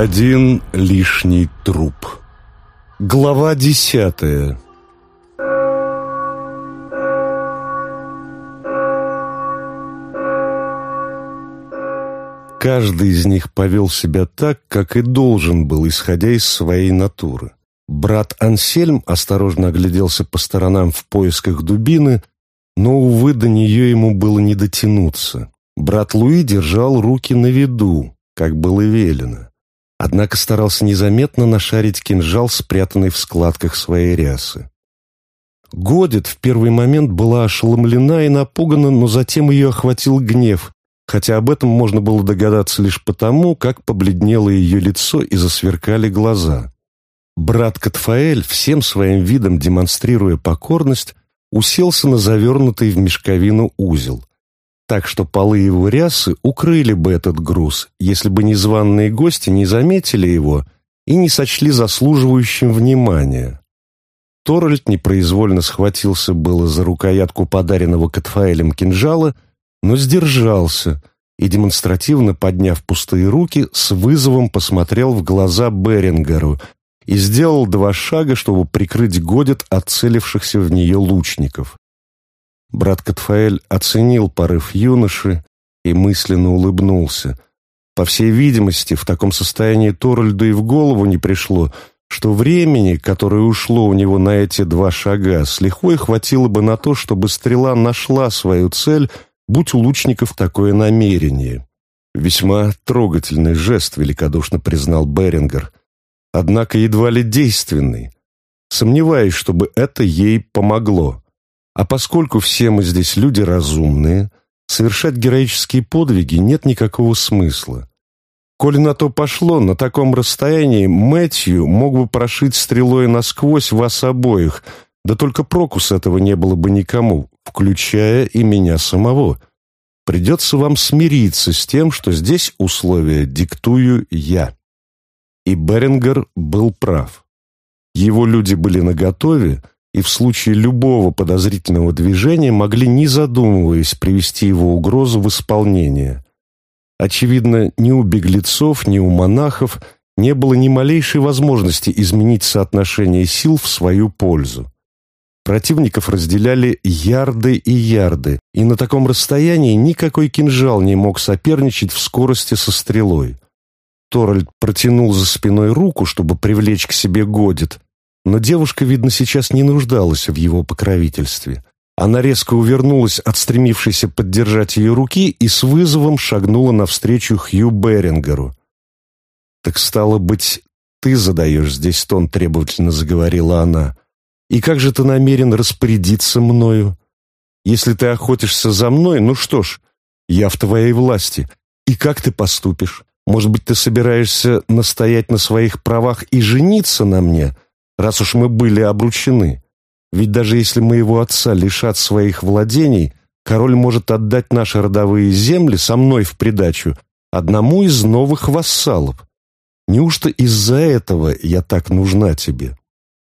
Один лишний труп. Глава десятая. Каждый из них повел себя так, как и должен был, исходя из своей натуры. Брат Ансельм осторожно огляделся по сторонам в поисках дубины, но, увы, до нее ему было не дотянуться. Брат Луи держал руки на виду, как было велено. Однако старался незаметно нашарить кинжал, спрятанный в складках своей рясы. Годит в первый момент была ошеломлена и напугана, но затем ее охватил гнев, хотя об этом можно было догадаться лишь потому, как побледнело ее лицо и засверкали глаза. Брат Катфаэль, всем своим видом демонстрируя покорность, уселся на завернутый в мешковину узел так что полы его рясы укрыли бы этот груз, если бы незваные гости не заметили его и не сочли заслуживающим внимания. Торальд непроизвольно схватился было за рукоятку подаренного Катфаэлем кинжала, но сдержался и, демонстративно подняв пустые руки, с вызовом посмотрел в глаза Берингеру и сделал два шага, чтобы прикрыть Годет от в нее лучников. Брат Катфаэль оценил порыв юноши и мысленно улыбнулся. По всей видимости, в таком состоянии Торальду и в голову не пришло, что времени, которое ушло у него на эти два шага, с лихвой хватило бы на то, чтобы стрела нашла свою цель, будь у лучников такое намерение. Весьма трогательный жест, великодушно признал Берингер, однако едва ли действенный. Сомневаюсь, чтобы это ей помогло. А поскольку все мы здесь люди разумные, совершать героические подвиги нет никакого смысла. Коли на то пошло, на таком расстоянии Мэтью мог бы прошить стрелой насквозь вас обоих, да только проку с этого не было бы никому, включая и меня самого. Придется вам смириться с тем, что здесь условия диктую я. И Берингер был прав. Его люди были наготове, и в случае любого подозрительного движения могли, не задумываясь, привести его угрозу в исполнение. Очевидно, ни у беглецов, ни у монахов не было ни малейшей возможности изменить соотношение сил в свою пользу. Противников разделяли ярды и ярды, и на таком расстоянии никакой кинжал не мог соперничать в скорости со стрелой. Торальд протянул за спиной руку, чтобы привлечь к себе Годит, но девушка, видно, сейчас не нуждалась в его покровительстве. Она резко увернулась от стремившейся поддержать ее руки и с вызовом шагнула навстречу Хью Берингеру. «Так стало быть, ты задаешь здесь тон», — требовательно заговорила она. «И как же ты намерен распорядиться мною? Если ты охотишься за мной, ну что ж, я в твоей власти. И как ты поступишь? Может быть, ты собираешься настоять на своих правах и жениться на мне?» Раз уж мы были обручены. Ведь даже если моего отца лишат своих владений, король может отдать наши родовые земли со мной в придачу одному из новых вассалов. Неужто из-за этого я так нужна тебе?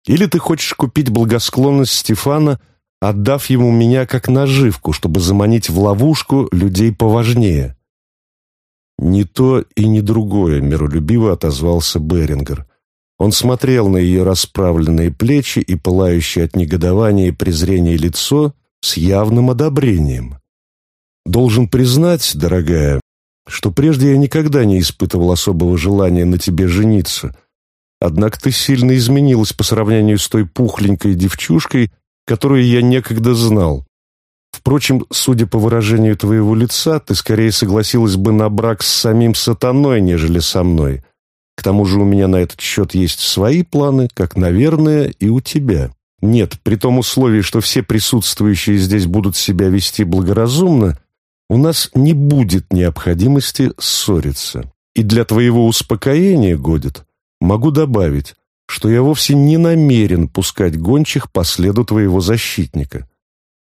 Или ты хочешь купить благосклонность Стефана, отдав ему меня как наживку, чтобы заманить в ловушку людей поважнее?» «Ни то и ни другое», — миролюбиво отозвался Берингер. Он смотрел на ее расправленные плечи и пылающее от негодования и презрения лицо с явным одобрением. «Должен признать, дорогая, что прежде я никогда не испытывал особого желания на тебе жениться. Однако ты сильно изменилась по сравнению с той пухленькой девчушкой, которую я некогда знал. Впрочем, судя по выражению твоего лица, ты скорее согласилась бы на брак с самим сатаной, нежели со мной. К тому же у меня на этот счет есть свои планы, как, наверное, и у тебя. Нет, при том условии, что все присутствующие здесь будут себя вести благоразумно, у нас не будет необходимости ссориться. И для твоего успокоения, Годит, могу добавить, что я вовсе не намерен пускать гончих по следу твоего защитника.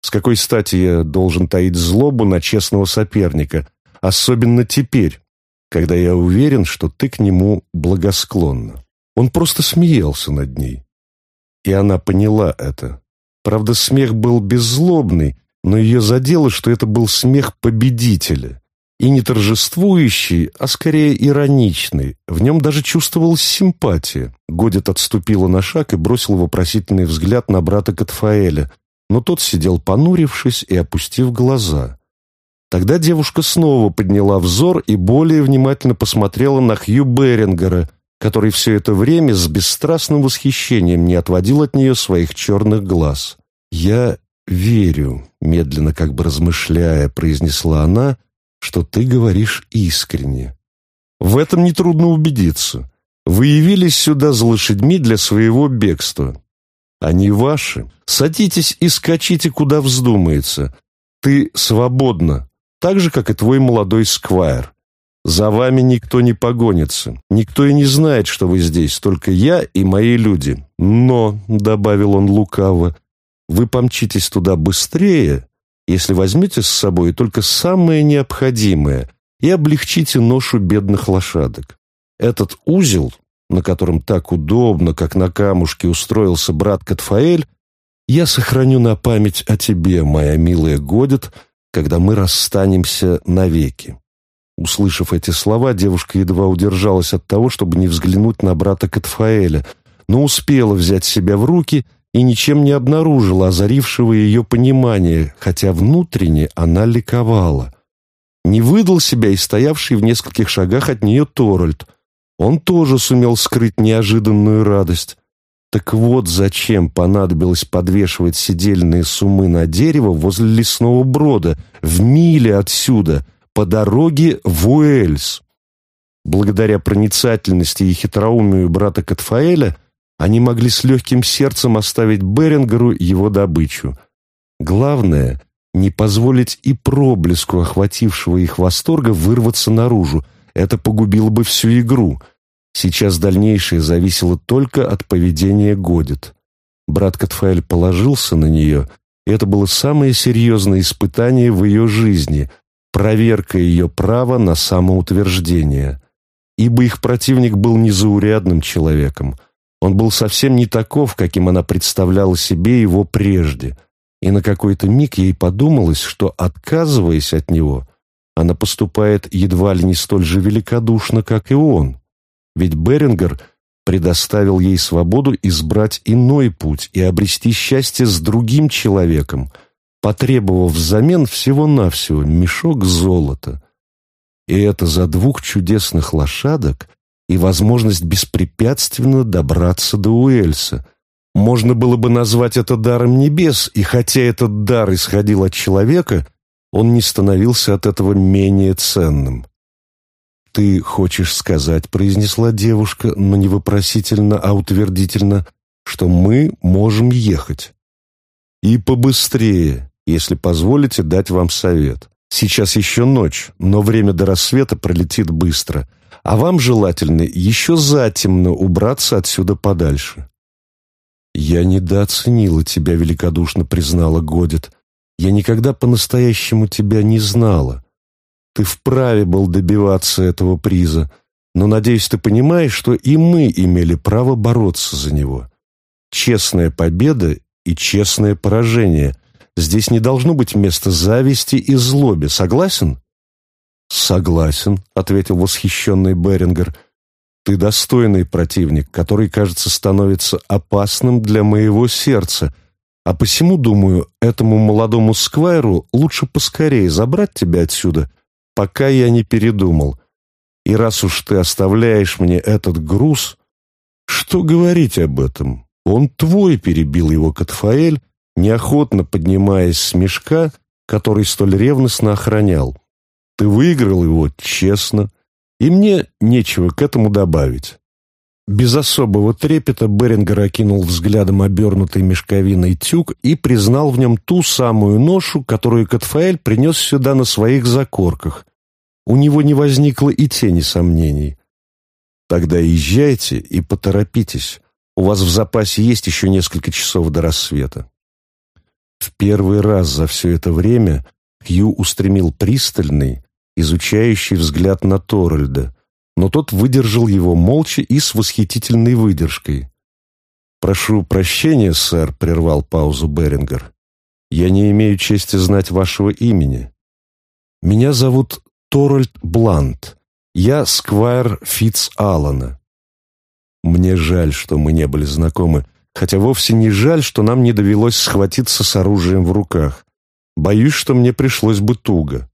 С какой стати я должен таить злобу на честного соперника, особенно теперь, когда я уверен, что ты к нему благосклонна. Он просто смеялся над ней. И она поняла это. Правда, смех был беззлобный, но ее задело, что это был смех победителя. и не торжествующий, а скорее ироничный. В нем даже чувствовалась симпатия. Годит отступила на шаг и бросил вопросительный взгляд на брата Катфаэля, но тот сидел понурившись и опустив глаза. Тогда девушка снова подняла взор и более внимательно посмотрела на Хью Берингера, который все это время с бесстрастным восхищением не отводил от нее своих черных глаз. «Я верю», — медленно как бы размышляя, произнесла она, «что ты говоришь искренне». «В этом нетрудно убедиться. Вы явились сюда за лошадьми для своего бегства. Они ваши. Садитесь и скачите, куда вздумается. Ты свободна, так же, как и твой молодой сквайр. За вами никто не погонится. Никто и не знает, что вы здесь, только я и мои люди. Но, — добавил он лукаво, — вы помчитесь туда быстрее, если возьмете с собой только самое необходимое и облегчите ношу бедных лошадок. Этот узел на котором так удобно, как на камушке устроился брат Катфаэль, я сохраню на память о тебе, моя милая Годит, когда мы расстанемся навеки». Услышав эти слова, девушка едва удержалась от того, чтобы не взглянуть на брата Катфаэля, но успела взять себя в руки и ничем не обнаружила озарившего ее понимания, хотя внутренне она ликовала. Не выдал себя и стоявший в нескольких шагах от нее Торольд — он тоже сумел скрыть неожиданную радость. Так вот зачем понадобилось подвешивать сидельные суммы на дерево возле лесного брода, в миле отсюда, по дороге в Уэльс. Благодаря проницательности и хитроумию брата Катфаэля они могли с легким сердцем оставить Берингеру его добычу. Главное — не позволить и проблеску охватившего их восторга вырваться наружу. Это погубило бы всю игру — Сейчас дальнейшее зависело только от поведения Годит. Брат Катфаэль положился на нее, и это было самое серьезное испытание в ее жизни, проверка ее права на самоутверждение. Ибо их противник был незаурядным человеком. Он был совсем не таков, каким она представляла себе его прежде. И на какой-то миг ей подумалось, что, отказываясь от него, она поступает едва ли не столь же великодушно, как и он. Ведь Берингер предоставил ей свободу избрать иной путь и обрести счастье с другим человеком, потребовав взамен всего-навсего мешок золота. И это за двух чудесных лошадок и возможность беспрепятственно добраться до Уэльса. Можно было бы назвать это даром небес, и хотя этот дар исходил от человека, он не становился от этого менее ценным. «Ты хочешь сказать», — произнесла девушка, но не вопросительно, а утвердительно, «что мы можем ехать». «И побыстрее, если позволите дать вам совет. Сейчас еще ночь, но время до рассвета пролетит быстро, а вам желательно еще затемно убраться отсюда подальше». «Я недооценила тебя», — великодушно признала Годит. «Я никогда по-настоящему тебя не знала». Ты вправе был добиваться этого приза, но, надеюсь, ты понимаешь, что и мы имели право бороться за него. Честная победа и честное поражение. Здесь не должно быть места зависти и злобе. Согласен?» «Согласен», — ответил восхищенный Берингер. «Ты достойный противник, который, кажется, становится опасным для моего сердца, а посему, думаю, этому молодому сквайру лучше поскорее забрать тебя отсюда пока я не передумал. И раз уж ты оставляешь мне этот груз, что говорить об этом? Он твой, перебил его Катфаэль, неохотно поднимаясь с мешка, который столь ревностно охранял. Ты выиграл его честно, и мне нечего к этому добавить. Без особого трепета Берингер окинул взглядом обернутый мешковиной тюк и признал в нем ту самую ношу, которую Катфаэль принес сюда на своих закорках. У него не возникло и тени сомнений. «Тогда езжайте и поторопитесь. У вас в запасе есть еще несколько часов до рассвета». В первый раз за все это время Хью устремил пристальный, изучающий взгляд на Торальда, но тот выдержал его молча и с восхитительной выдержкой. «Прошу прощения, сэр», — прервал паузу Берингер. «Я не имею чести знать вашего имени». «Меня зовут Торальд Блант. Я Сквайр Фитц Аллана. Мне жаль, что мы не были знакомы, хотя вовсе не жаль, что нам не довелось схватиться с оружием в руках. Боюсь, что мне пришлось бы туго.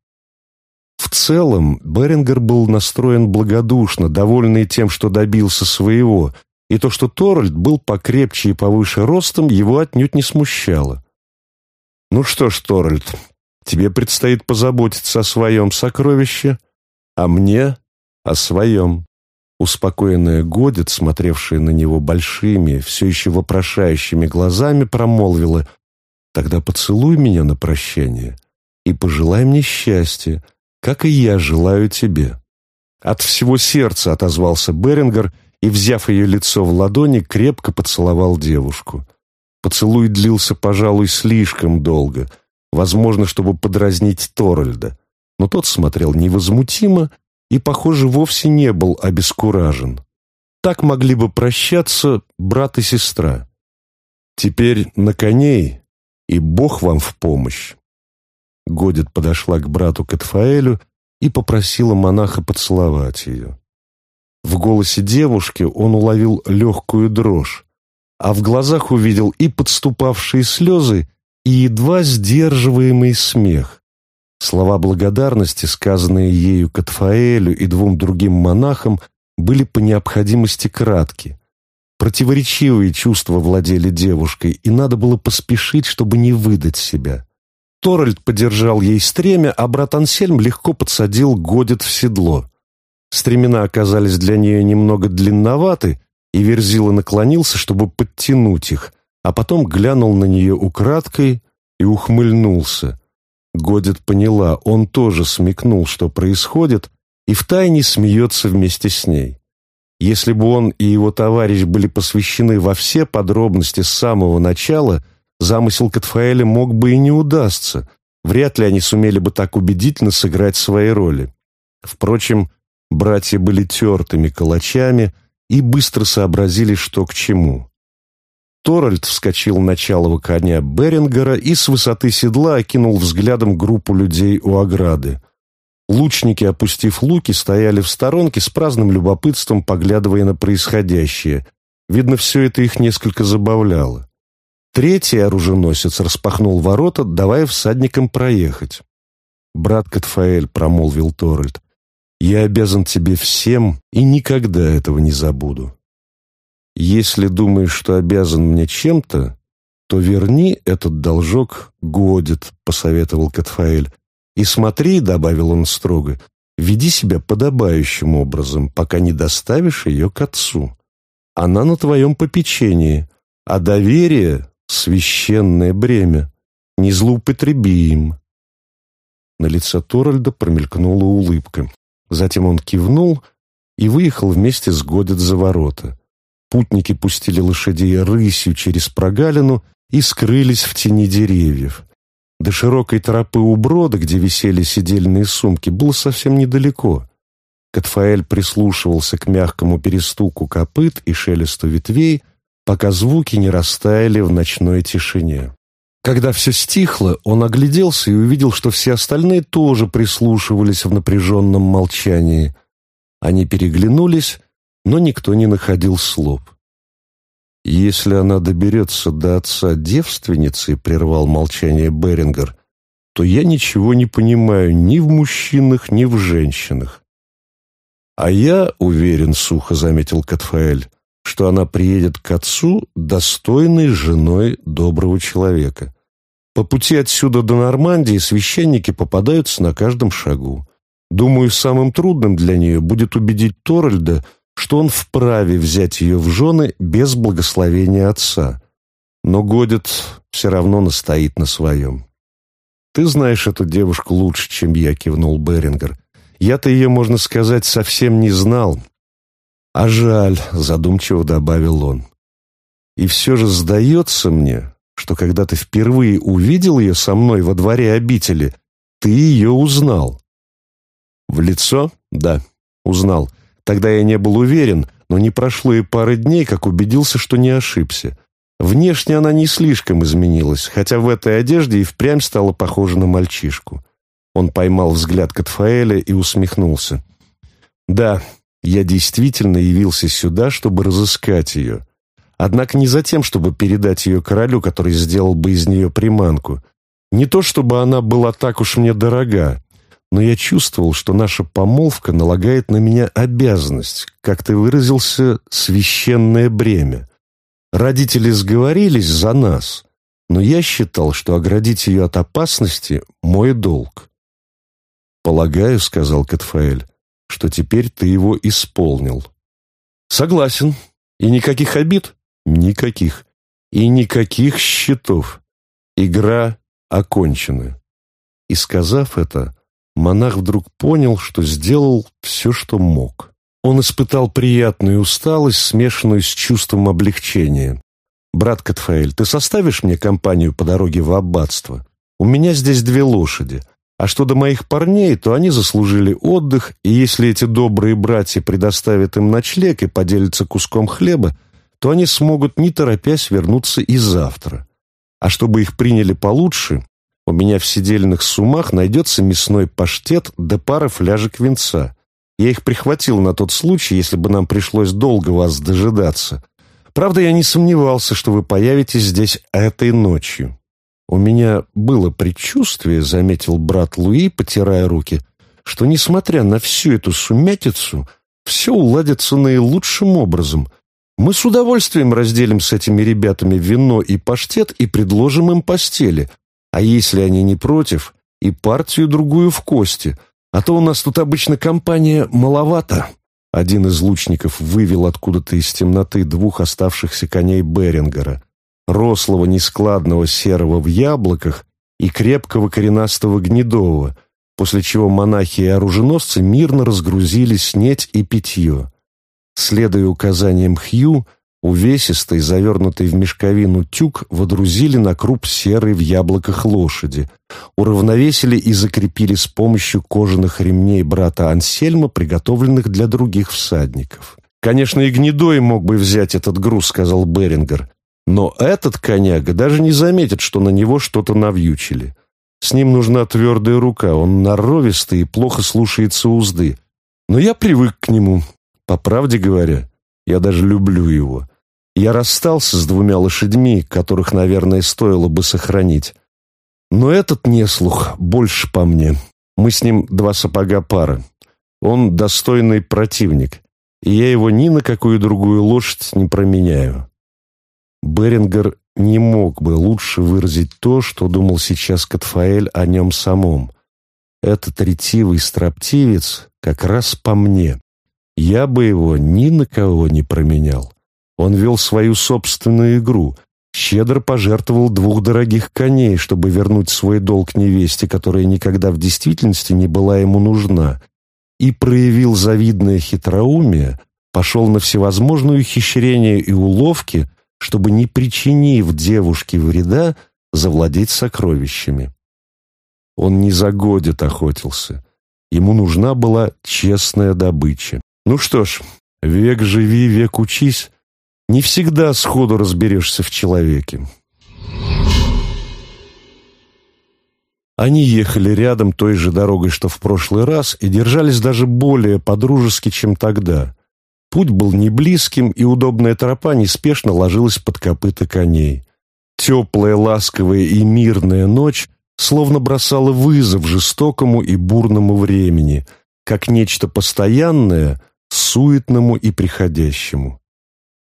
В целом, Берингер был настроен благодушно, довольный тем, что добился своего, и то, что Торальд был покрепче и повыше ростом, его отнюдь не смущало. «Ну что ж, Торальд, тебе предстоит позаботиться о своем сокровище, а мне — о своем». Успокоенная Годит, смотревшая на него большими, все еще вопрошающими глазами, промолвила «Тогда поцелуй меня на прощание и пожелай мне счастья, как и я желаю тебе». От всего сердца отозвался Берингер и, взяв ее лицо в ладони, крепко поцеловал девушку. Поцелуй длился, пожалуй, слишком долго, возможно, чтобы подразнить Торальда, но тот смотрел невозмутимо и, похоже, вовсе не был обескуражен. Так могли бы прощаться брат и сестра. Теперь на коней, и Бог вам в помощь. Годит подошла к брату Катфаэлю и попросила монаха поцеловать ее. В голосе девушки он уловил легкую дрожь, а в глазах увидел и подступавшие слезы, и едва сдерживаемый смех. Слова благодарности, сказанные ею Катфаэлю и двум другим монахам, были по необходимости кратки. Противоречивые чувства владели девушкой, и надо было поспешить, чтобы не выдать себя. Торальд подержал ей стремя, а брат Ансельм легко подсадил Годит в седло. Стремена оказались для нее немного длинноваты, и Верзила наклонился, чтобы подтянуть их, а потом глянул на нее украдкой и ухмыльнулся. Годит поняла, он тоже смекнул, что происходит, и втайне смеется вместе с ней. Если бы он и его товарищ были посвящены во все подробности с самого начала – замысел Катфаэля мог бы и не удастся. Вряд ли они сумели бы так убедительно сыграть свои роли. Впрочем, братья были тертыми калачами и быстро сообразили, что к чему. Торальд вскочил на чалого коня Берингера и с высоты седла окинул взглядом группу людей у ограды. Лучники, опустив луки, стояли в сторонке с праздным любопытством, поглядывая на происходящее. Видно, все это их несколько забавляло. Третий оруженосец распахнул ворота, давая всадникам проехать. «Брат Катфаэль», — промолвил Торальд, — «я обязан тебе всем и никогда этого не забуду. Если думаешь, что обязан мне чем-то, то верни этот должок Годит», — посоветовал Катфаэль. «И смотри», — добавил он строго, — «веди себя подобающим образом, пока не доставишь ее к отцу. Она на твоем попечении, а доверие священное бремя, не злоупотреби им. На лице Торальда промелькнула улыбка. Затем он кивнул и выехал вместе с Годет за ворота. Путники пустили лошадей рысью через прогалину и скрылись в тени деревьев. До широкой тропы у брода, где висели сидельные сумки, было совсем недалеко. Катфаэль прислушивался к мягкому перестуку копыт и шелесту ветвей, пока звуки не растаяли в ночной тишине. Когда все стихло, он огляделся и увидел, что все остальные тоже прислушивались в напряженном молчании. Они переглянулись, но никто не находил слов. «Если она доберется до отца девственницы», — прервал молчание Берингер, «то я ничего не понимаю ни в мужчинах, ни в женщинах». «А я уверен», — сухо заметил Катфаэль, что она приедет к отцу достойной женой доброго человека. По пути отсюда до Нормандии священники попадаются на каждом шагу. Думаю, самым трудным для нее будет убедить Торальда, что он вправе взять ее в жены без благословения отца. Но Годит все равно настоит на своем. «Ты знаешь эту девушку лучше, чем я», — кивнул Берингер. «Я-то ее, можно сказать, совсем не знал, «А жаль», — задумчиво добавил он. «И все же сдается мне, что когда ты впервые увидел ее со мной во дворе обители, ты ее узнал». «В лицо? Да, узнал. Тогда я не был уверен, но не прошло и пары дней, как убедился, что не ошибся. Внешне она не слишком изменилась, хотя в этой одежде и впрямь стала похожа на мальчишку. Он поймал взгляд Катфаэля и усмехнулся. «Да, я действительно явился сюда, чтобы разыскать ее. Однако не за тем, чтобы передать ее королю, который сделал бы из нее приманку. Не то, чтобы она была так уж мне дорога, но я чувствовал, что наша помолвка налагает на меня обязанность, как ты выразился, священное бремя. Родители сговорились за нас, но я считал, что оградить ее от опасности — мой долг. «Полагаю», — сказал Катфаэль, — «что теперь ты его исполнил». «Согласен. И никаких обид?» «Никаких. И никаких счетов. Игра окончена». И сказав это, монах вдруг понял, что сделал все, что мог. Он испытал приятную усталость, смешанную с чувством облегчения. «Брат Катфаэль, ты составишь мне компанию по дороге в аббатство? У меня здесь две лошади. А что до моих парней, то они заслужили отдых, и если эти добрые братья предоставят им ночлег и поделятся куском хлеба, то они смогут, не торопясь, вернуться и завтра. А чтобы их приняли получше, у меня в сидельных сумах найдется мясной паштет да пара фляжек винца. Я их прихватил на тот случай, если бы нам пришлось долго вас дожидаться. Правда, я не сомневался, что вы появитесь здесь этой ночью. У меня было предчувствие, заметил брат Луи, потирая руки, что, несмотря на всю эту сумятицу, все уладится наилучшим образом. Мы с удовольствием разделим с этими ребятами вино и паштет и предложим им постели, а если они не против, и партию другую в кости, а то у нас тут обычно компания маловато. Один из лучников вывел откуда-то из темноты двух оставшихся коней Берингера, рослого нескладного серого в яблоках и крепкого коренастого гнедового, после чего монахи и оруженосцы мирно разгрузили снеть и питье. Следуя указаниям Хью, увесистый, завернутый в мешковину тюк водрузили на круп серой в яблоках лошади, уравновесили и закрепили с помощью кожаных ремней брата Ансельма, приготовленных для других всадников. «Конечно, и гнедой мог бы взять этот груз», — сказал Берингер. «Но этот коняга даже не заметит, что на него что-то навьючили. С ним нужна твердая рука, он норовистый и плохо слушается узды. Но я привык к нему. По правде говоря, я даже люблю его. Я расстался с двумя лошадьми, которых, наверное, стоило бы сохранить. Но этот неслух больше по мне. Мы с ним два сапога пара. Он достойный противник, и я его ни на какую другую лошадь не променяю. Берингер не мог бы лучше выразить то, что думал сейчас Катфаэль о нем самом. Этот ретивый строптивец как раз по мне. Я бы его ни на кого не променял. Он вел свою собственную игру, щедро пожертвовал двух дорогих коней, чтобы вернуть свой долг невесте, которая никогда в действительности не была ему нужна, и проявил завидное хитроумие, пошел на всевозможные ухищрения и уловки, чтобы, не причинив девушке вреда, завладеть сокровищами. Он не за годит охотился. Ему нужна была честная добыча. Ну что ж, век живи, век учись. Не всегда сходу разберешься в человеке. Они ехали рядом той же дорогой, что в прошлый раз, и держались даже более подружески, чем тогда. Путь был не близким, и удобная тропа неспешно ложилась под копыта коней. Теплая, ласковая и мирная ночь словно бросала вызов жестокому и бурному времени, как нечто постоянное, суетному и приходящему.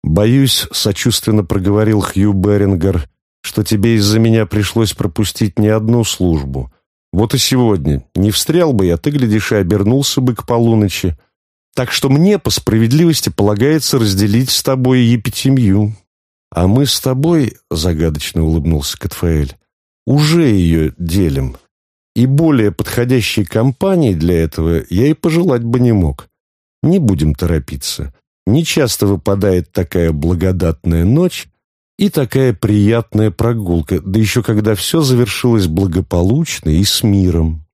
«Боюсь», — сочувственно проговорил Хью Берингер, «что тебе из-за меня пришлось пропустить не одну службу. Вот и сегодня. Не встрял бы я, ты, глядишь, и обернулся бы к полуночи. Так что мне, по справедливости, полагается разделить с тобой епитемью. А мы с тобой, — загадочно улыбнулся Катфаэль, — уже ее делим. И более подходящей компании для этого я и пожелать бы не мог. Не будем торопиться. Не часто выпадает такая благодатная ночь и такая приятная прогулка, да еще когда все завершилось благополучно и с миром.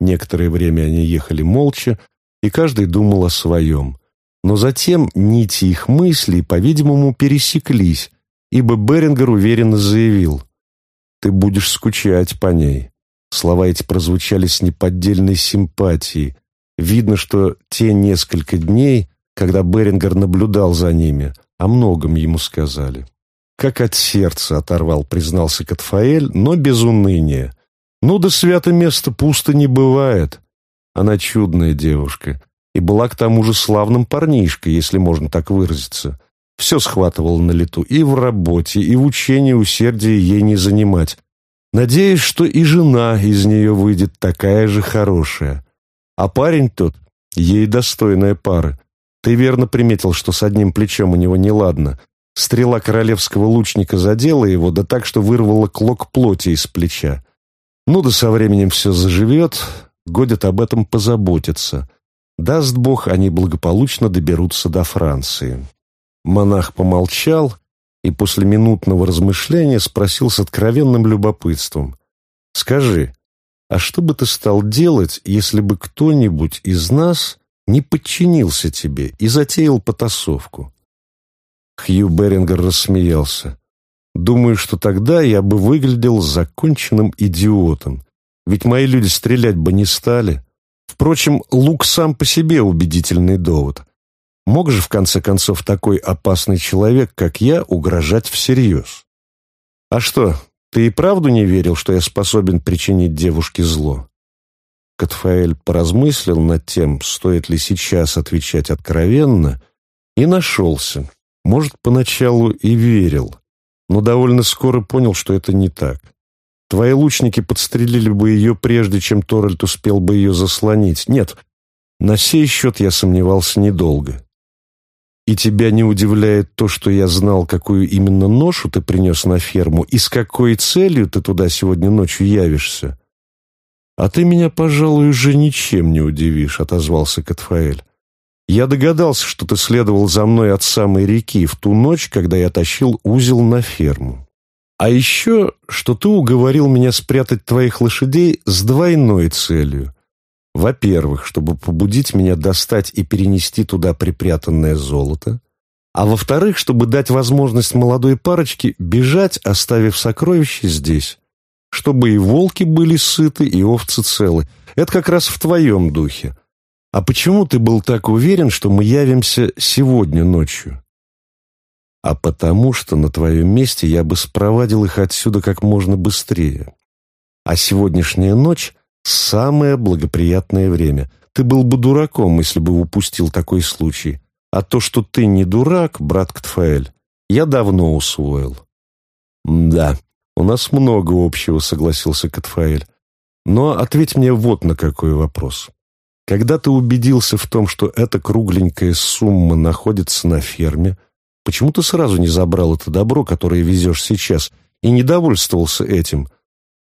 Некоторое время они ехали молча, и каждый думал о своем. Но затем нити их мыслей, по-видимому, пересеклись, ибо Берингер уверенно заявил, «Ты будешь скучать по ней. Слова эти прозвучали с неподдельной симпатией. Видно, что те несколько дней, когда Берингер наблюдал за ними, о многом ему сказали. «Как от сердца оторвал», — признался Катфаэль, но без уныния. «Ну да свято место пусто не бывает. Она чудная девушка и была к тому же славным парнишкой, если можно так выразиться. Все схватывала на лету и в работе, и в учении усердия ей не занимать. Надеюсь, что и жена из нее выйдет такая же хорошая. А парень тот, ей достойная пара. Ты верно приметил, что с одним плечом у него неладно. Стрела королевского лучника задела его, да так, что вырвала клок плоти из плеча. Ну да со временем все заживет, Годит об этом позаботиться. Даст Бог, они благополучно доберутся до Франции. Монах помолчал и после минутного размышления спросил с откровенным любопытством. «Скажи, а что бы ты стал делать, если бы кто-нибудь из нас не подчинился тебе и затеял потасовку?» Хью Берингер рассмеялся. «Думаю, что тогда я бы выглядел законченным идиотом, ведь мои люди стрелять бы не стали. Впрочем, лук сам по себе убедительный довод. Мог же, в конце концов, такой опасный человек, как я, угрожать всерьез? А что, ты и правду не верил, что я способен причинить девушке зло? Катфаэль поразмыслил над тем, стоит ли сейчас отвечать откровенно, и нашелся. Может, поначалу и верил, но довольно скоро понял, что это не так. Твои лучники подстрелили бы ее, прежде чем Торальд успел бы ее заслонить. Нет, на сей счет я сомневался недолго. И тебя не удивляет то, что я знал, какую именно ношу ты принес на ферму и с какой целью ты туда сегодня ночью явишься? А ты меня, пожалуй, уже ничем не удивишь, — отозвался Катфаэль. Я догадался, что ты следовал за мной от самой реки в ту ночь, когда я тащил узел на ферму. А еще, что ты уговорил меня спрятать твоих лошадей с двойной целью. Во-первых, чтобы побудить меня достать и перенести туда припрятанное золото. А во-вторых, чтобы дать возможность молодой парочке бежать, оставив сокровища здесь. Чтобы и волки были сыты, и овцы целы. Это как раз в твоем духе. А почему ты был так уверен, что мы явимся сегодня ночью? А потому что на твоем месте я бы спровадил их отсюда как можно быстрее. А сегодняшняя ночь — самое благоприятное время. Ты был бы дураком, если бы упустил такой случай. А то, что ты не дурак, брат Ктфаэль, я давно усвоил. «Да, у нас много общего», — согласился Катфаэль. «Но ответь мне вот на какой вопрос. Когда ты убедился в том, что эта кругленькая сумма находится на ферме, — Почему ты сразу не забрал это добро, которое везешь сейчас, и не довольствовался этим?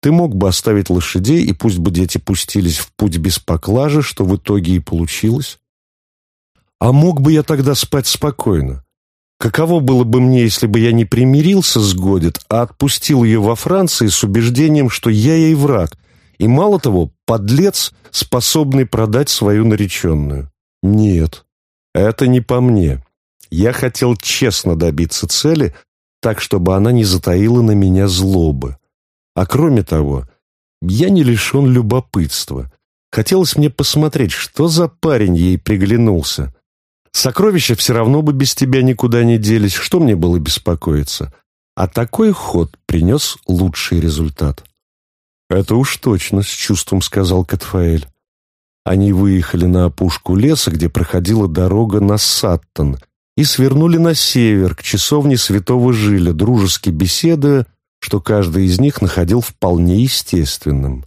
Ты мог бы оставить лошадей, и пусть бы дети пустились в путь без поклажи, что в итоге и получилось. А мог бы я тогда спать спокойно? Каково было бы мне, если бы я не примирился с Годит, а отпустил ее во Франции с убеждением, что я ей враг, и, мало того, подлец, способный продать свою нареченную? Нет, это не по мне. Я хотел честно добиться цели, так, чтобы она не затаила на меня злобы. А кроме того, я не лишен любопытства. Хотелось мне посмотреть, что за парень ей приглянулся. Сокровища все равно бы без тебя никуда не делись, что мне было беспокоиться? А такой ход принес лучший результат. «Это уж точно», — с чувством сказал Катфаэль. Они выехали на опушку леса, где проходила дорога на Саттон, и свернули на север, к часовне святого Жиля, дружески беседуя, что каждый из них находил вполне естественным.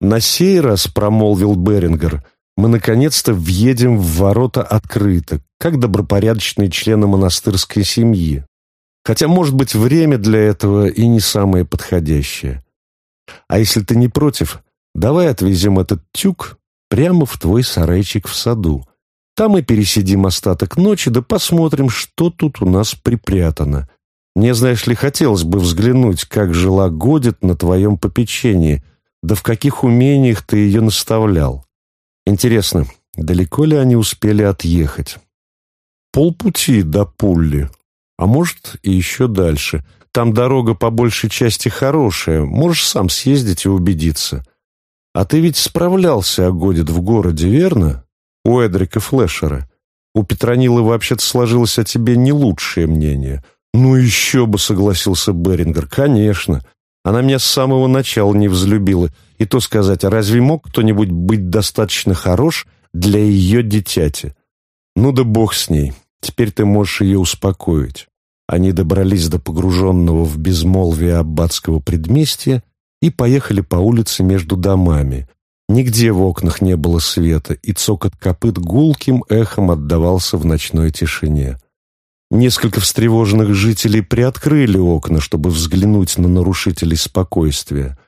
«На сей раз», — промолвил Берингер, — «мы наконец-то въедем в ворота открыто, как добропорядочные члены монастырской семьи. Хотя, может быть, время для этого и не самое подходящее. А если ты не против, давай отвезем этот тюк прямо в твой сарайчик в саду. Там и пересидим остаток ночи, да посмотрим, что тут у нас припрятано. Мне, знаешь ли, хотелось бы взглянуть, как жила Годит на твоем попечении, да в каких умениях ты ее наставлял. Интересно, далеко ли они успели отъехать? Полпути до Пулли, а может и еще дальше. Там дорога по большей части хорошая, можешь сам съездить и убедиться. А ты ведь справлялся о Годит в городе, верно? У Эдрика Флешера. У Петронилы вообще-то сложилось о тебе не лучшее мнение. Ну еще бы, согласился Берингер, конечно. Она меня с самого начала не взлюбила. И то сказать, а разве мог кто-нибудь быть достаточно хорош для ее дитяти? Ну да бог с ней. Теперь ты можешь ее успокоить. Они добрались до погруженного в безмолвие аббатского предместья и поехали по улице между домами. Нигде в окнах не было света, и цокот копыт гулким эхом отдавался в ночной тишине. Несколько встревоженных жителей приоткрыли окна, чтобы взглянуть на нарушителей спокойствия.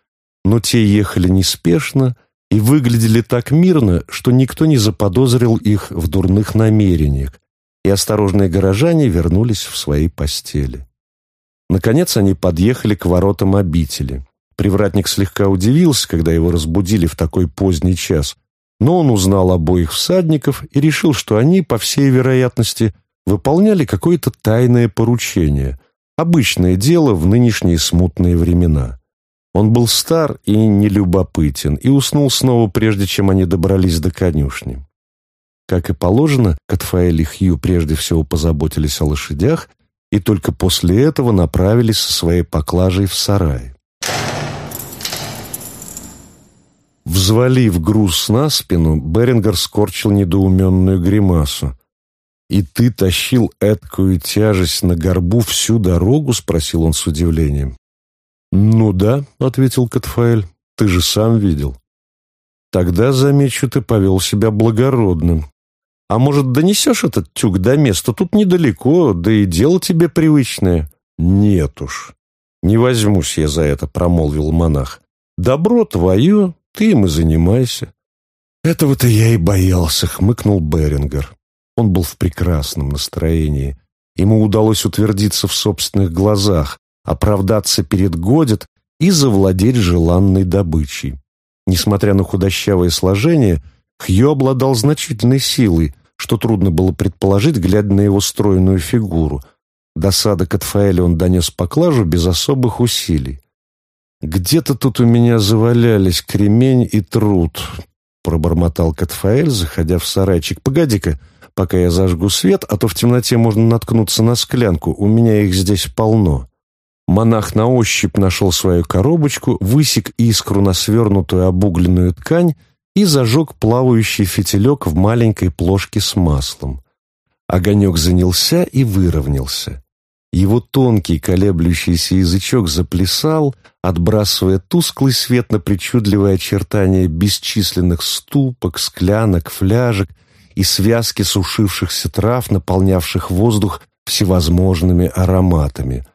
Но те ехали неспешно и выглядели так мирно, что никто не заподозрил их в дурных намерениях, и осторожные горожане вернулись в свои постели. Наконец они подъехали к воротам обители. Привратник слегка удивился, когда его разбудили в такой поздний час, но он узнал обоих всадников и решил, что они, по всей вероятности, выполняли какое-то тайное поручение, обычное дело в нынешние смутные времена. Он был стар и нелюбопытен, и уснул снова, прежде чем они добрались до конюшни. Как и положено, Катфаэль и Хью прежде всего позаботились о лошадях и только после этого направились со своей поклажей в сарай. Взвалив груз на спину, Берингер скорчил недоуменную гримасу. «И ты тащил эткую тяжесть на горбу всю дорогу?» — спросил он с удивлением. «Ну да», — ответил Катфаэль, — «ты же сам видел». «Тогда, замечу, ты повел себя благородным. А может, донесешь этот тюк до места? Тут недалеко, да и дело тебе привычное. Нет уж. Не возьмусь я за это, промолвил монах. Добро твое, ты им и занимайся. Этого-то я и боялся, хмыкнул Берингер. Он был в прекрасном настроении. Ему удалось утвердиться в собственных глазах, оправдаться перед Годит и завладеть желанной добычей. Несмотря на худощавое сложение, Хью обладал значительной силой, что трудно было предположить, глядя на его стройную фигуру. Досада Катфаэля он донес поклажу без особых усилий. «Где-то тут у меня завалялись кремень и труд», — пробормотал Катфаэль, заходя в сарайчик. «Погоди-ка, пока я зажгу свет, а то в темноте можно наткнуться на склянку, у меня их здесь полно». Монах на ощупь нашел свою коробочку, высек искру на свернутую обугленную ткань и зажег плавающий фитилек в маленькой плошке с маслом. Огонек занялся и выровнялся. Его тонкий колеблющийся язычок заплясал, отбрасывая тусклый свет на причудливые очертания бесчисленных ступок, склянок, фляжек и связки сушившихся трав, наполнявших воздух всевозможными ароматами.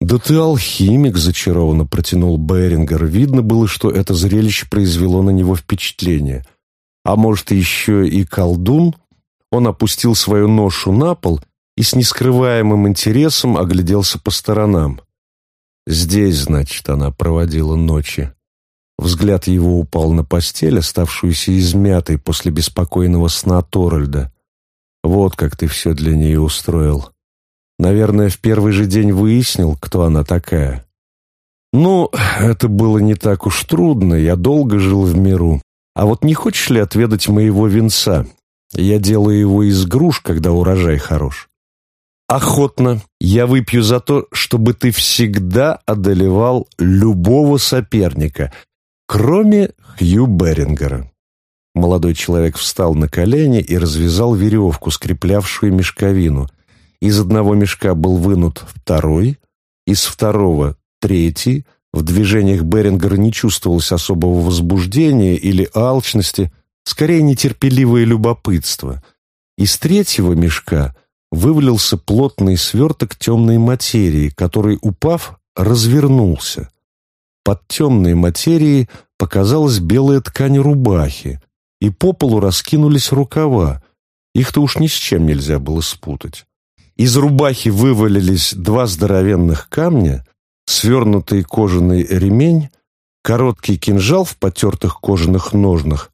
«Да ты алхимик!» — зачарованно протянул Берингер. Видно было, что это зрелище произвело на него впечатление. «А может, еще и колдун?» Он опустил свою ношу на пол и с нескрываемым интересом огляделся по сторонам. Здесь, значит, она проводила ночи. Взгляд его упал на постель, оставшуюся измятой после беспокойного сна Торальда. «Вот как ты все для нее устроил. Наверное, в первый же день выяснил, кто она такая. Ну, это было не так уж трудно, я долго жил в миру. А вот не хочешь ли отведать моего венца? Я делаю его из груш, когда урожай хорош. Охотно. Я выпью за то, чтобы ты всегда одолевал любого соперника, кроме Хью Берингера. Молодой человек встал на колени и развязал веревку, скреплявшую мешковину – из одного мешка был вынут второй, из второго — третий. В движениях Берингера не чувствовалось особого возбуждения или алчности, скорее нетерпеливое любопытство. Из третьего мешка вывалился плотный сверток темной материи, который, упав, развернулся. Под темной материей показалась белая ткань рубахи, и по полу раскинулись рукава. Их-то уж ни с чем нельзя было спутать. Из рубахи вывалились два здоровенных камня, свернутый кожаный ремень, короткий кинжал в потертых кожаных ножнах,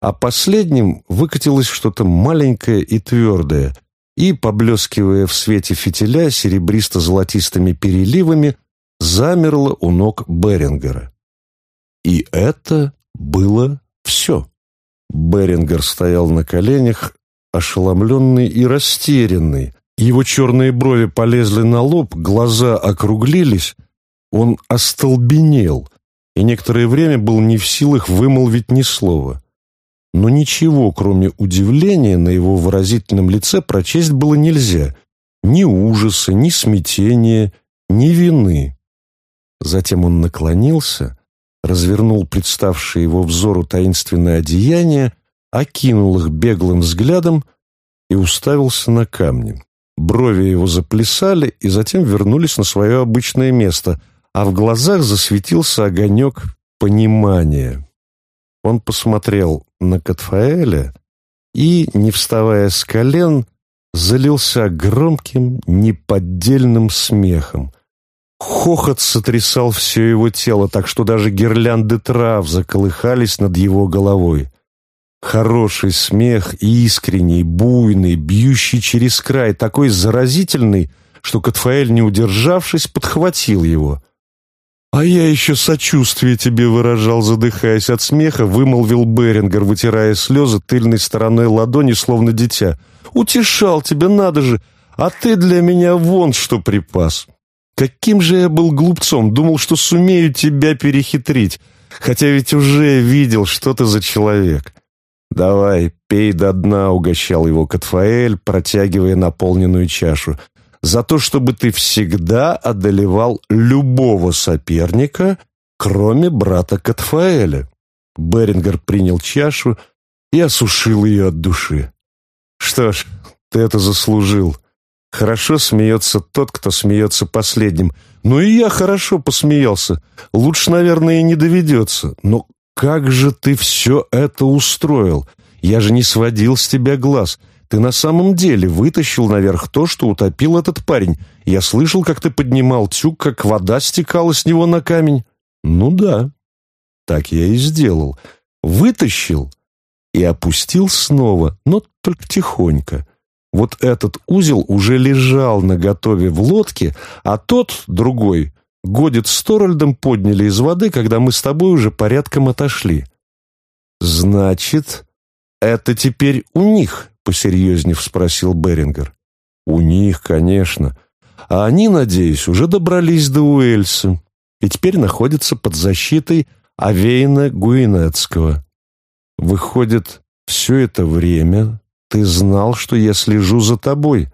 а последним выкатилось что-то маленькое и твердое, и, поблескивая в свете фитиля серебристо-золотистыми переливами, замерло у ног Берингера. И это было все. Берингер стоял на коленях, ошеломленный и растерянный. Его черные брови полезли на лоб, глаза округлились. Он остолбенел и некоторое время был не в силах вымолвить ни слова. Но ничего, кроме удивления, на его выразительном лице прочесть было нельзя. Ни ужаса, ни смятения, ни вины. Затем он наклонился, развернул представшее его взору таинственное одеяние, окинул их беглым взглядом и уставился на камни. Брови его заплясали и затем вернулись на свое обычное место, а в глазах засветился огонек понимания. Он посмотрел на Катфаэля и, не вставая с колен, залился громким, неподдельным смехом. Хохот сотрясал все его тело, так что даже гирлянды трав заколыхались над его головой. Хороший смех, искренний, буйный, бьющий через край, такой заразительный, что Катфаэль, не удержавшись, подхватил его. «А я еще сочувствие тебе выражал, задыхаясь от смеха», вымолвил Берингер, вытирая слезы тыльной стороной ладони, словно дитя. «Утешал тебя, надо же! А ты для меня вон что припас! Каким же я был глупцом, думал, что сумею тебя перехитрить, хотя ведь уже видел, что ты за человек!» «Давай, пей до дна», — угощал его Катфаэль, протягивая наполненную чашу за то, чтобы ты всегда одолевал любого соперника, кроме брата Катфаэля. Берингер принял чашу и осушил ее от души. Что ж, ты это заслужил. Хорошо смеется тот, кто смеется последним. Ну и я хорошо посмеялся. Лучше, наверное, и не доведется. Но как же ты все это устроил? Я же не сводил с тебя глаз. Ты на самом деле вытащил наверх то, что утопил этот парень. Я слышал, как ты поднимал тюк, как вода стекала с него на камень. Ну да, так я и сделал. Вытащил и опустил снова, но только тихонько. Вот этот узел уже лежал наготове в лодке, а тот, другой, Годит с Торальдом подняли из воды, когда мы с тобой уже порядком отошли. Значит, это теперь у них — посерьезнее спросил Берингер. «У них, конечно. А они, надеюсь, уже добрались до Уэльса и теперь находятся под защитой Авейна Гуинецкого. Выходит, все это время ты знал, что я слежу за тобой?»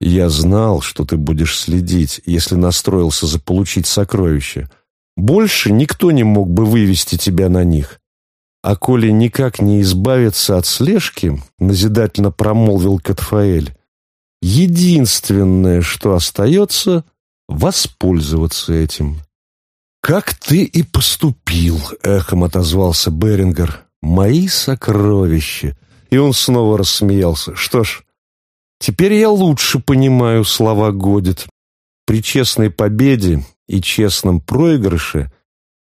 «Я знал, что ты будешь следить, если настроился заполучить сокровища. Больше никто не мог бы вывести тебя на них. А коли никак не избавиться от слежки, назидательно промолвил Катфаэль, единственное, что остается, воспользоваться этим. «Как ты и поступил», — эхом отозвался Берингер. «Мои сокровища». И он снова рассмеялся. «Что ж, теперь я лучше понимаю слова Годит. При честной победе и честном проигрыше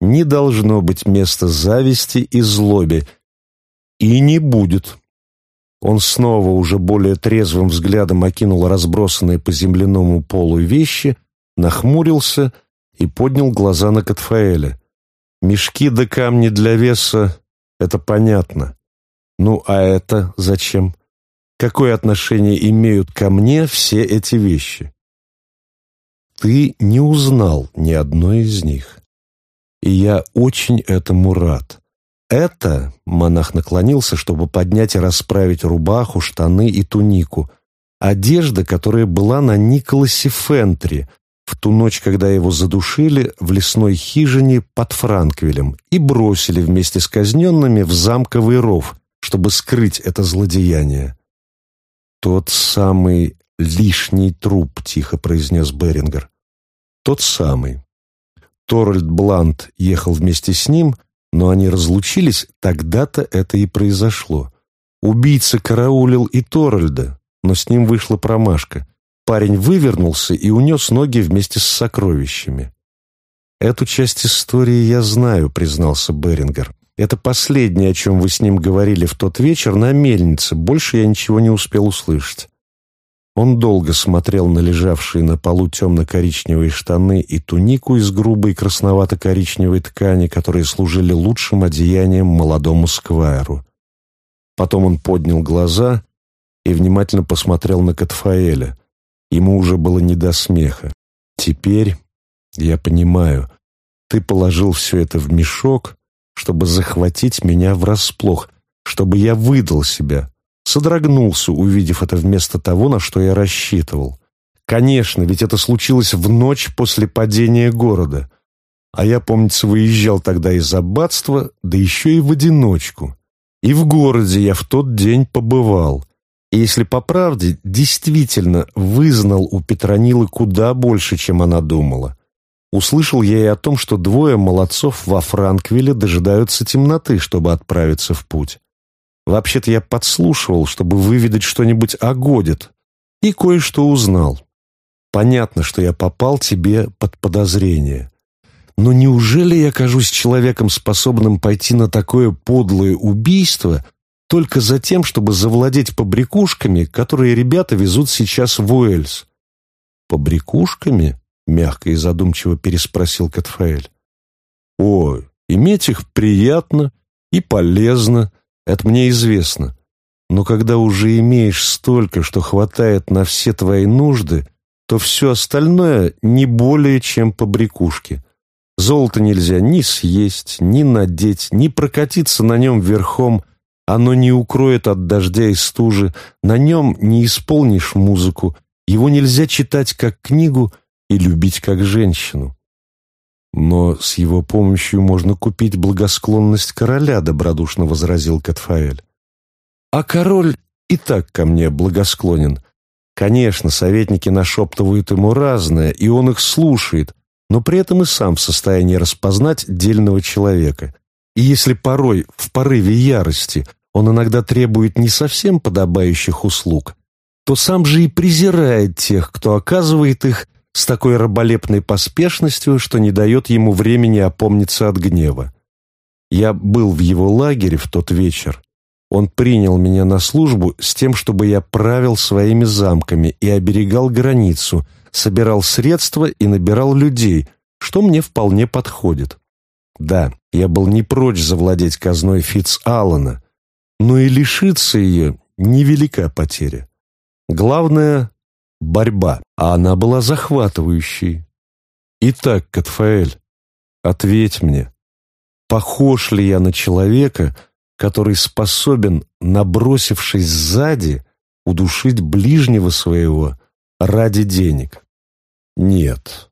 не должно быть места зависти и злобе. И не будет. Он снова уже более трезвым взглядом окинул разбросанные по земляному полу вещи, нахмурился и поднял глаза на Катфаэля. Мешки да камни для веса — это понятно. Ну, а это зачем? Какое отношение имеют ко мне все эти вещи? Ты не узнал ни одной из них и я очень этому рад. Это, монах наклонился, чтобы поднять и расправить рубаху, штаны и тунику, одежда, которая была на Николасе Фентри в ту ночь, когда его задушили в лесной хижине под Франквилем и бросили вместе с казненными в замковый ров, чтобы скрыть это злодеяние. «Тот самый лишний труп», — тихо произнес Берингер. «Тот самый». Торальд Блант ехал вместе с ним, но они разлучились, тогда-то это и произошло. Убийца караулил и Торальда, но с ним вышла промашка. Парень вывернулся и унес ноги вместе с сокровищами. «Эту часть истории я знаю», — признался Берингер. «Это последнее, о чем вы с ним говорили в тот вечер на мельнице. Больше я ничего не успел услышать». Он долго смотрел на лежавшие на полу темно-коричневые штаны и тунику из грубой красновато-коричневой ткани, которые служили лучшим одеянием молодому сквайру. Потом он поднял глаза и внимательно посмотрел на Катфаэля. Ему уже было не до смеха. «Теперь я понимаю, ты положил все это в мешок, чтобы захватить меня врасплох, чтобы я выдал себя, содрогнулся, увидев это вместо того, на что я рассчитывал. Конечно, ведь это случилось в ночь после падения города. А я, помнится, выезжал тогда из аббатства, да еще и в одиночку. И в городе я в тот день побывал. И если по правде, действительно вызнал у Петронилы куда больше, чем она думала. Услышал я и о том, что двое молодцов во Франквилле дожидаются темноты, чтобы отправиться в путь. Вообще-то я подслушивал, чтобы выведать что-нибудь о Годит, и кое-что узнал. Понятно, что я попал тебе под подозрение. Но неужели я кажусь человеком, способным пойти на такое подлое убийство только за тем, чтобы завладеть побрякушками, которые ребята везут сейчас в Уэльс? Побрякушками? Мягко и задумчиво переспросил Катфаэль. О, иметь их приятно и полезно, это мне известно. Но когда уже имеешь столько, что хватает на все твои нужды, то все остальное не более чем побрякушки. Золото нельзя ни съесть, ни надеть, ни прокатиться на нем верхом. Оно не укроет от дождя и стужи, на нем не исполнишь музыку, его нельзя читать как книгу и любить как женщину. «Но с его помощью можно купить благосклонность короля», — добродушно возразил Катфаэль. «А король и так ко мне благосклонен. Конечно, советники нашептывают ему разное, и он их слушает, но при этом и сам в состоянии распознать дельного человека. И если порой, в порыве ярости, он иногда требует не совсем подобающих услуг, то сам же и презирает тех, кто оказывает их с такой раболепной поспешностью, что не дает ему времени опомниться от гнева. Я был в его лагере в тот вечер. Он принял меня на службу с тем, чтобы я правил своими замками и оберегал границу, собирал средства и набирал людей, что мне вполне подходит. Да, я был не прочь завладеть казной Фитц Аллана, но и лишиться ее — невелика потеря. Главное борьба, а она была захватывающей. Итак, Катфаэль, ответь мне, похож ли я на человека, который способен, набросившись сзади, удушить ближнего своего ради денег? Нет.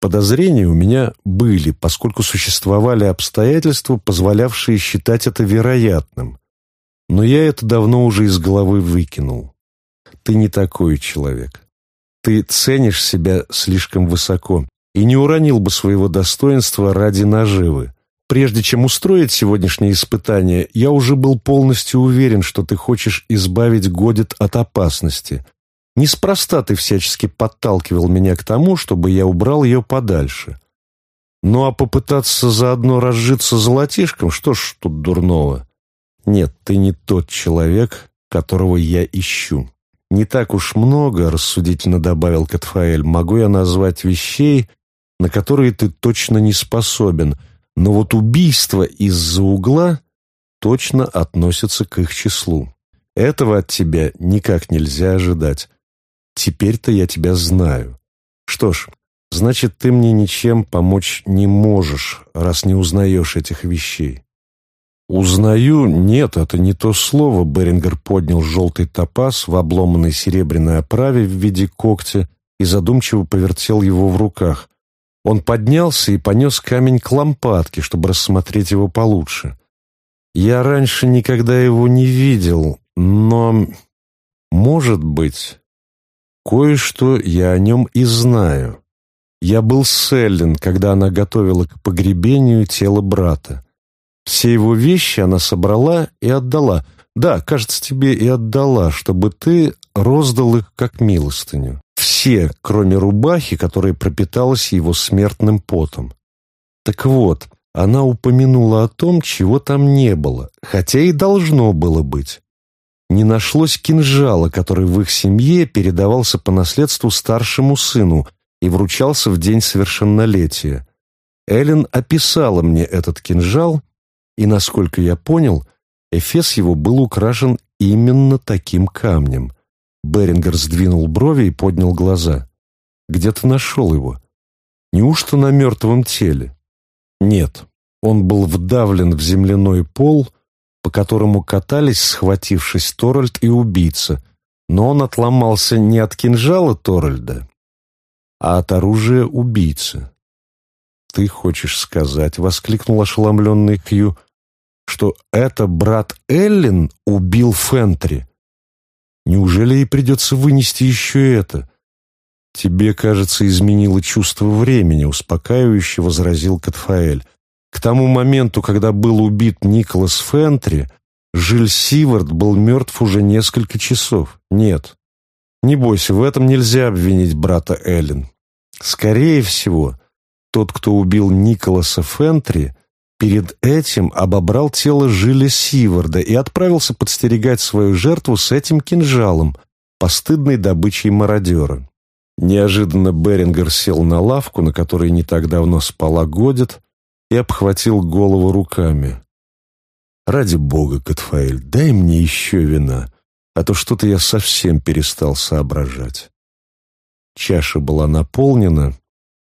Подозрения у меня были, поскольку существовали обстоятельства, позволявшие считать это вероятным. Но я это давно уже из головы выкинул. Ты не такой человек. Ты ценишь себя слишком высоко и не уронил бы своего достоинства ради наживы. Прежде чем устроить сегодняшнее испытание, я уже был полностью уверен, что ты хочешь избавить Годит от опасности. Неспроста ты всячески подталкивал меня к тому, чтобы я убрал ее подальше. Ну а попытаться заодно разжиться золотишком, что ж тут дурного? Нет, ты не тот человек, которого я ищу. «Не так уж много», — рассудительно добавил Катфаэль, «могу я назвать вещей, на которые ты точно не способен, но вот убийство из-за угла точно относятся к их числу. Этого от тебя никак нельзя ожидать. Теперь-то я тебя знаю. Что ж, значит, ты мне ничем помочь не можешь, раз не узнаешь этих вещей. «Узнаю? Нет, это не то слово». Берингер поднял желтый топаз в обломанной серебряной оправе в виде когтя и задумчиво повертел его в руках. Он поднялся и понес камень к лампадке, чтобы рассмотреть его получше. «Я раньше никогда его не видел, но, может быть, кое-что я о нем и знаю. Я был с Эллен, когда она готовила к погребению тело брата. Все его вещи она собрала и отдала. Да, кажется, тебе и отдала, чтобы ты роздал их как милостыню. Все, кроме рубахи, которая пропиталась его смертным потом. Так вот, она упомянула о том, чего там не было, хотя и должно было быть. не нашлось кинжала, который в их семье передавался по наследству старшему сыну и вручался в день совершеннолетия. Эллен описала мне этот кинжал, и, насколько я понял, эфес его был украшен именно таким камнем. Берингер сдвинул брови и поднял глаза. «Где ты нашел его? Неужто на мертвом теле?» «Нет, он был вдавлен в земляной пол», по которому катались, схватившись Торальд и убийца, но он отломался не от кинжала Торальда, а от оружия убийцы. «Ты хочешь сказать, — воскликнул ошеломленный Кью, — что это брат Эллен убил Фентри? Неужели ей придется вынести еще это?» «Тебе, кажется, изменило чувство времени», — успокаивающе возразил Катфаэль. К тому моменту, когда был убит Николас Фентри, Жиль Сивард был мертв уже несколько часов. Нет. Не бойся, в этом нельзя обвинить брата Эллен. Скорее всего, тот, кто убил Николаса Фентри, перед этим обобрал тело Жиля Сиварда и отправился подстерегать свою жертву с этим кинжалом, постыдной добычей мародера. Неожиданно Берингер сел на лавку, на которой не так давно спала Годит, и обхватил голову руками. «Ради бога, Катфаэль, дай мне еще вина, а то что-то я совсем перестал соображать». Чаша была наполнена,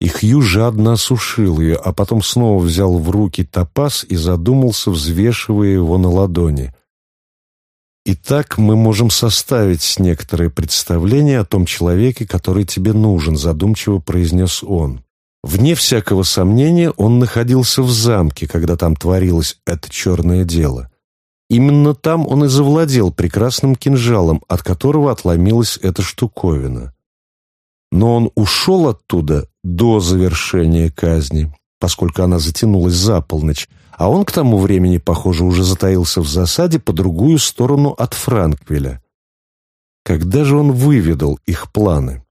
и Хью жадно осушил ее, а потом снова взял в руки топаз и задумался, взвешивая его на ладони. «Итак, мы можем составить некоторое представление о том человеке, который тебе нужен», задумчиво произнес он. Вне всякого сомнения, он находился в замке, когда там творилось это черное дело. Именно там он и завладел прекрасным кинжалом, от которого отломилась эта штуковина. Но он ушел оттуда до завершения казни, поскольку она затянулась за полночь, а он к тому времени, похоже, уже затаился в засаде по другую сторону от Франквеля. Когда же он выведал их планы?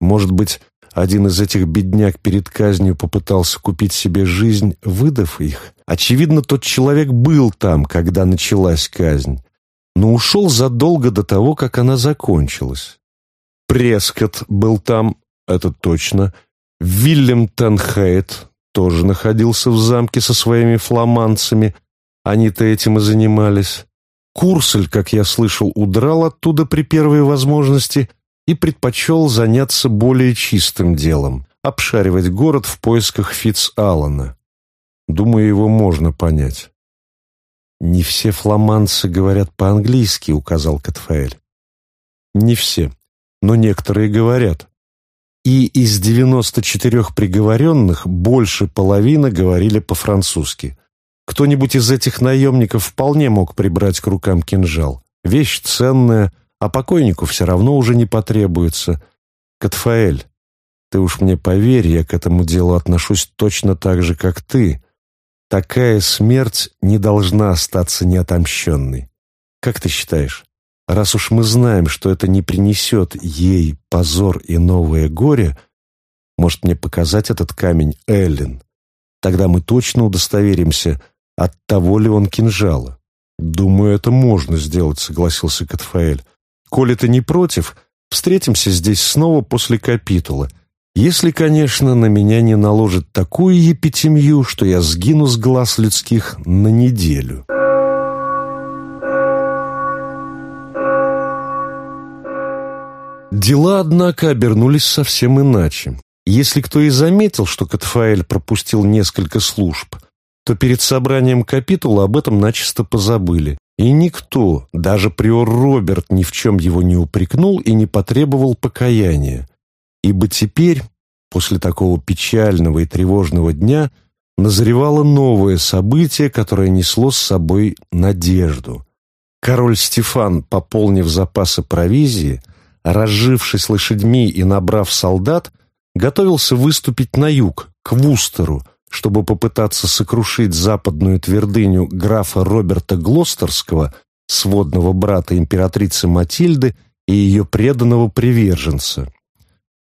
Может быть, один из этих бедняк перед казнью попытался купить себе жизнь, выдав их. Очевидно, тот человек был там, когда началась казнь, но ушел задолго до того, как она закончилась. Прескотт был там, это точно. Вильям Танхейт тоже находился в замке со своими фламандцами. Они-то этим и занимались. Курсель, как я слышал, удрал оттуда при первой возможности и предпочел заняться более чистым делом – обшаривать город в поисках Фитц-Аллана. Думаю, его можно понять. «Не все фламандцы говорят по-английски», — указал Катфаэль. «Не все, но некоторые говорят. И из 94 приговоренных больше половины говорили по-французски. Кто-нибудь из этих наемников вполне мог прибрать к рукам кинжал. Вещь ценная — а покойнику все равно уже не потребуется. Катфаэль, ты уж мне поверь, я к этому делу отношусь точно так же, как ты. Такая смерть не должна остаться неотомщенной. Как ты считаешь, раз уж мы знаем, что это не принесет ей позор и новое горе, может мне показать этот камень Эллен? Тогда мы точно удостоверимся, от того ли он кинжала. «Думаю, это можно сделать», — согласился Катфаэль. Коли ты не против, встретимся здесь снова после капитула. Если, конечно, на меня не наложит такую епитемью, что я сгину с глаз людских на неделю». Дела, однако, обернулись совсем иначе. Если кто и заметил, что Катфаэль пропустил несколько служб, то перед собранием капитула об этом начисто позабыли. И никто, даже приор Роберт, ни в чем его не упрекнул и не потребовал покаяния. Ибо теперь, после такого печального и тревожного дня, назревало новое событие, которое несло с собой надежду. Король Стефан, пополнив запасы провизии, разжившись лошадьми и набрав солдат, готовился выступить на юг, к Вустеру, чтобы попытаться сокрушить западную твердыню графа Роберта Глостерского, сводного брата императрицы Матильды и ее преданного приверженца.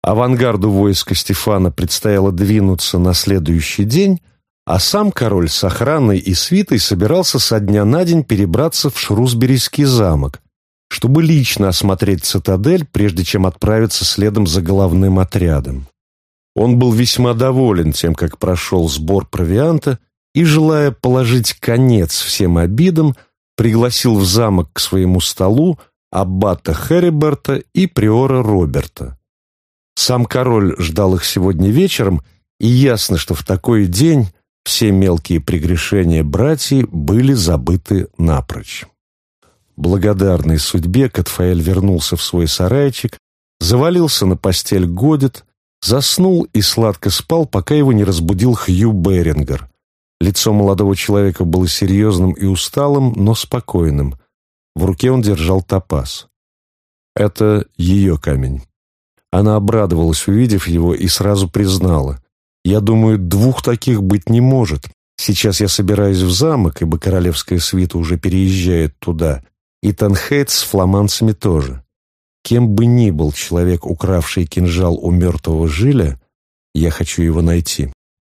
Авангарду войска Стефана предстояло двинуться на следующий день, а сам король с охраной и свитой собирался со дня на день перебраться в Шрусберийский замок, чтобы лично осмотреть цитадель, прежде чем отправиться следом за головным отрядом. Он был весьма доволен тем, как прошел сбор провианта, и, желая положить конец всем обидам, пригласил в замок к своему столу аббата Хериберта и приора Роберта. Сам король ждал их сегодня вечером, и ясно, что в такой день все мелкие прегрешения братьев были забыты напрочь. Благодарный судьбе Катфаэль вернулся в свой сарайчик, завалился на постель Годит, заснул и сладко спал, пока его не разбудил Хью Берингер. Лицо молодого человека было серьезным и усталым, но спокойным. В руке он держал топаз. Это ее камень. Она обрадовалась, увидев его, и сразу признала. «Я думаю, двух таких быть не может. Сейчас я собираюсь в замок, ибо королевская свита уже переезжает туда, и Танхейт с фламандцами тоже. Кем бы ни был человек, укравший кинжал у мертвого Жиля, я хочу его найти.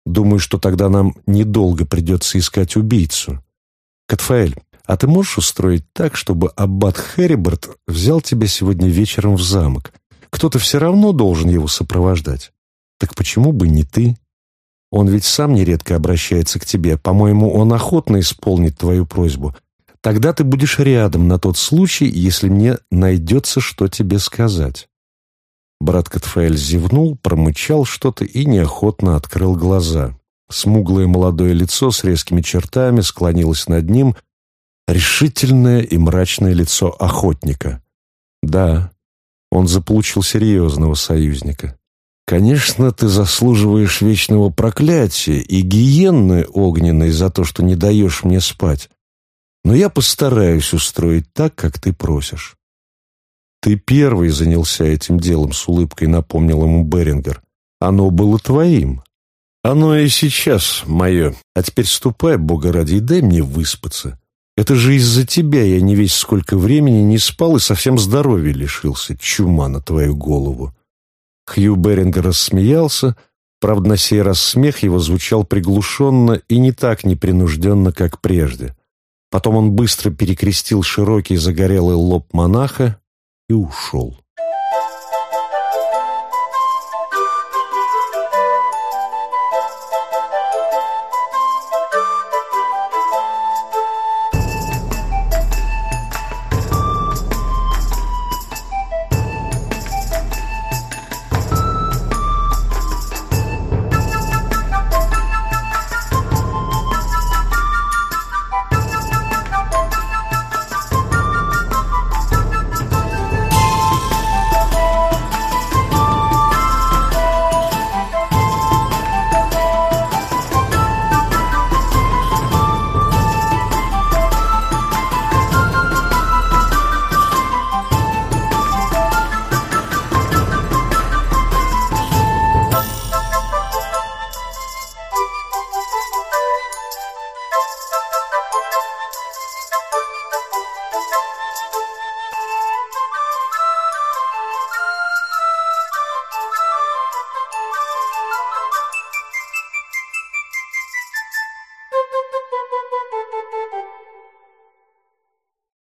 Думаю, что тогда нам недолго придется искать убийцу. Катфаэль, а ты можешь устроить так, чтобы аббат Хэриберт взял тебя сегодня вечером в замок? Кто-то все равно должен его сопровождать. Так почему бы не ты? Он ведь сам нередко обращается к тебе. По-моему, он охотно исполнит твою просьбу. Тогда ты будешь рядом на тот случай, если мне найдется, что тебе сказать». Брат Катфаэль зевнул, промычал что-то и неохотно открыл глаза. Смуглое молодое лицо с резкими чертами склонилось над ним, решительное и мрачное лицо охотника. Да, он заполучил серьезного союзника. Конечно, ты заслуживаешь вечного проклятия и гиенны огненной за то, что не даешь мне спать. Но я постараюсь устроить так, как ты просишь. Ты первый занялся этим делом, с улыбкой напомнил ему Берингер. Оно было твоим. Оно и сейчас мое. А теперь ступай, Бога ради, и дай мне выспаться. Это же из-за тебя я не весь сколько времени не спал и совсем здоровья лишился. Чума на твою голову. Хью Берингер рассмеялся, правда, на сей раз смех его звучал приглушенно и не так непринужденно, как прежде. Потом он быстро перекрестил широкий загорелый лоб монаха и ушел.